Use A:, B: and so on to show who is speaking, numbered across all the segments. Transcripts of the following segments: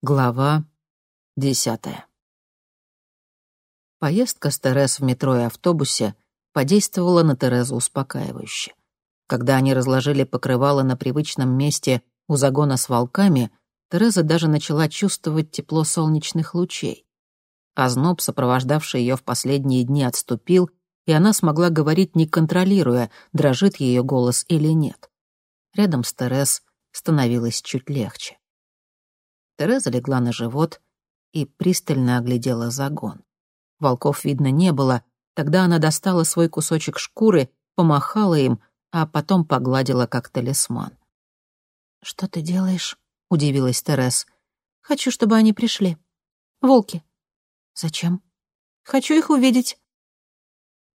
A: Глава десятая. Поездка с Терез в метро и автобусе подействовала на Терезу успокаивающе. Когда они разложили покрывало на привычном месте у загона с волками, Тереза даже начала чувствовать тепло солнечных лучей. Озноб, сопровождавший ее в последние дни, отступил, и она смогла говорить, не контролируя, дрожит ее голос или нет. Рядом с Терез становилось чуть легче. Тереза легла на живот и пристально оглядела загон. Волков видно не было, тогда она достала свой кусочек шкуры, помахала им, а потом погладила как талисман. «Что ты делаешь?» — удивилась Терез. «Хочу, чтобы они пришли. Волки». «Зачем?» «Хочу их увидеть».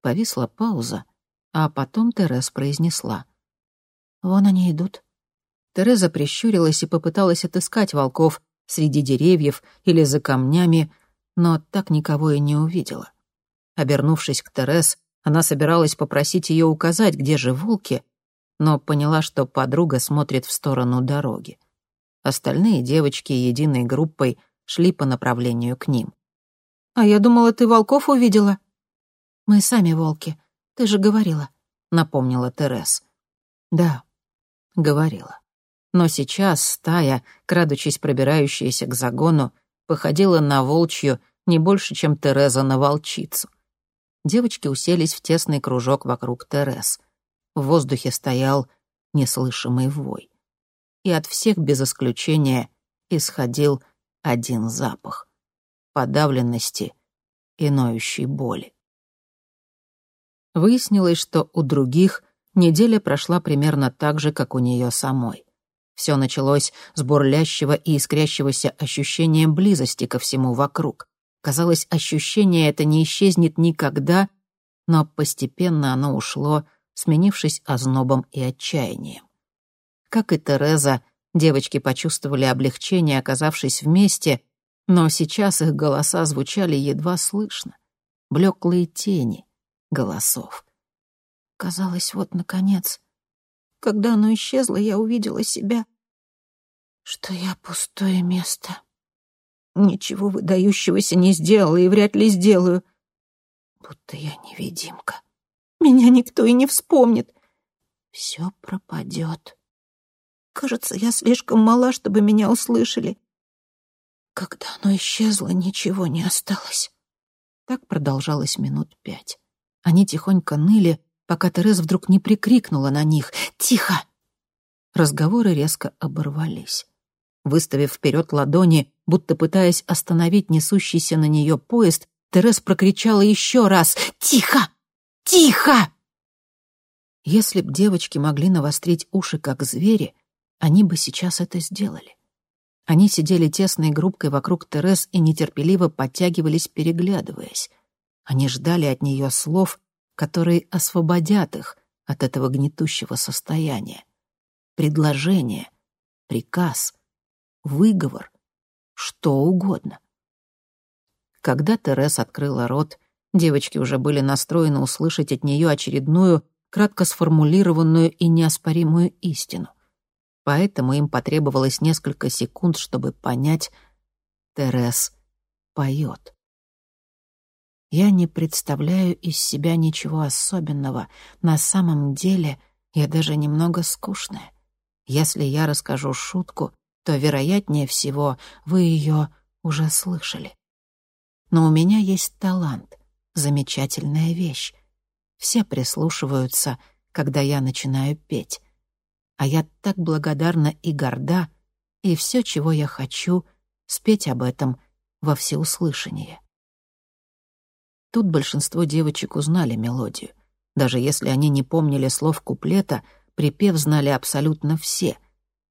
A: Повисла пауза, а потом Терез произнесла. «Вон они идут». Тереза прищурилась и попыталась отыскать волков, среди деревьев или за камнями, но так никого и не увидела. Обернувшись к Терес, она собиралась попросить ее указать, где же волки, но поняла, что подруга смотрит в сторону дороги. Остальные девочки единой группой шли по направлению к ним. «А я думала, ты волков увидела». «Мы сами волки, ты же говорила», — напомнила Терес. «Да, говорила». Но сейчас стая, крадучись пробирающаяся к загону, походила на волчью не больше, чем Тереза на волчицу. Девочки уселись в тесный кружок вокруг Терез. В воздухе стоял неслышимый вой. И от всех без исключения исходил один запах — подавленности и ноющей боли. Выяснилось, что у других неделя прошла примерно так же, как у нее самой. Все началось с бурлящего и искрящегося ощущения близости ко всему вокруг. Казалось, ощущение это не исчезнет никогда, но постепенно оно ушло, сменившись ознобом и отчаянием. Как и Тереза, девочки почувствовали облегчение, оказавшись вместе, но сейчас их голоса звучали едва слышно. Блеклые тени голосов. Казалось, вот, наконец, когда оно исчезло, я увидела себя, что я пустое место. Ничего выдающегося не сделала и вряд ли сделаю. Будто я невидимка. Меня никто и не вспомнит. Все пропадет. Кажется, я слишком мала, чтобы меня услышали. Когда оно исчезло, ничего не осталось. Так продолжалось минут пять. Они тихонько ныли, пока Терез вдруг не прикрикнула на них «Тихо!». Разговоры резко оборвались. Выставив вперед ладони, будто пытаясь остановить несущийся на нее поезд, Терез прокричала еще раз «Тихо! Тихо!». Если б девочки могли навострить уши, как звери, они бы сейчас это сделали. Они сидели тесной группкой вокруг Терез и нетерпеливо подтягивались, переглядываясь. Они ждали от нее слов, которые освободят их от этого гнетущего состояния. Предложение, приказ, выговор, что угодно. Когда Терес открыла рот, девочки уже были настроены услышать от нее очередную, кратко сформулированную и неоспоримую истину. Поэтому им потребовалось несколько секунд, чтобы понять, Терес поет. Я не представляю из себя ничего особенного. На самом деле я даже немного скучная. Если я расскажу шутку, то, вероятнее всего, вы ее уже слышали. Но у меня есть талант, замечательная вещь. Все прислушиваются, когда я начинаю петь. А я так благодарна и горда, и все, чего я хочу, спеть об этом во всеуслышание. Тут большинство девочек узнали мелодию. Даже если они не помнили слов куплета, припев знали абсолютно все.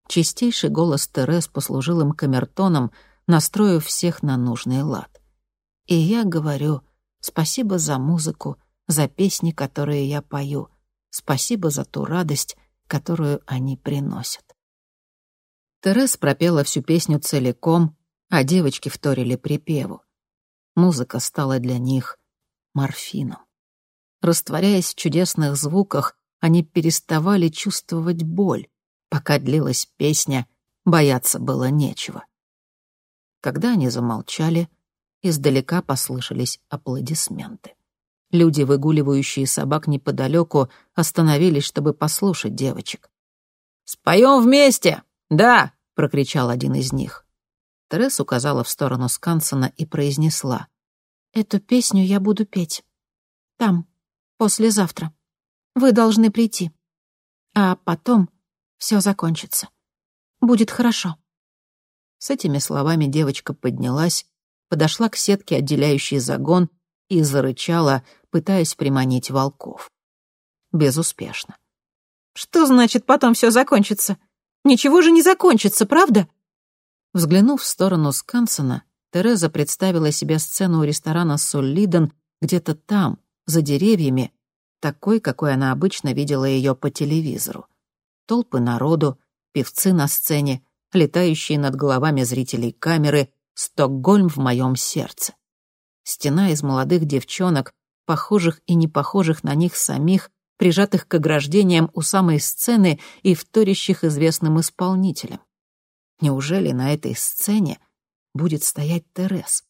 A: Чистейший голос Терес послужил им камертоном, настроив всех на нужный лад. И я говорю спасибо за музыку, за песни, которые я пою, спасибо за ту радость, которую они приносят. Терес пропела всю песню целиком, а девочки вторили припеву. Музыка стала для них морфином. Растворяясь в чудесных звуках, они переставали чувствовать боль. Пока длилась песня, бояться было нечего. Когда они замолчали, издалека послышались аплодисменты. Люди, выгуливающие собак неподалеку, остановились, чтобы послушать девочек. «Споем вместе! Да!» — прокричал один из них. Терес указала в сторону Скансона и произнесла. «Эту песню я буду петь. Там, послезавтра. Вы должны прийти. А потом все закончится. Будет хорошо». С этими словами девочка поднялась, подошла к сетке, отделяющей загон, и зарычала, пытаясь приманить волков. Безуспешно. «Что значит потом все закончится? Ничего же не закончится, правда?» Взглянув в сторону Скансона, Тереза представила себе сцену у ресторана «Соллиден» где-то там, за деревьями, такой, какой она обычно видела ее по телевизору. Толпы народу, певцы на сцене, летающие над головами зрителей камеры «Стокгольм в моем сердце». Стена из молодых девчонок, похожих и не похожих на них самих, прижатых к ограждениям у самой сцены и вторящих известным исполнителям. Неужели на этой сцене будет стоять Терес,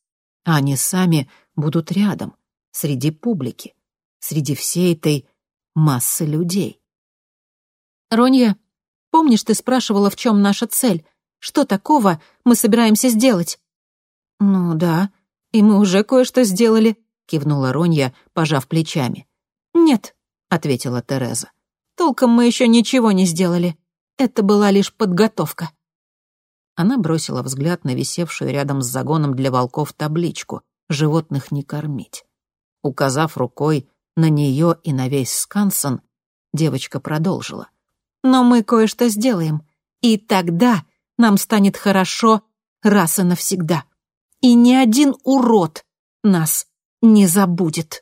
A: а они сами будут рядом, среди публики, среди всей этой массы людей? «Ронья, помнишь, ты спрашивала, в чем наша цель? Что такого мы собираемся сделать?» «Ну да, и мы уже кое-что сделали», — кивнула Ронья, пожав плечами. «Нет», — ответила Тереза. «Толком мы еще ничего не сделали. Это была лишь подготовка». Она бросила взгляд на висевшую рядом с загоном для волков табличку «Животных не кормить». Указав рукой на нее и на весь Скансон, девочка продолжила. «Но мы кое-что сделаем, и тогда нам станет хорошо раз и навсегда. И ни один урод нас не забудет.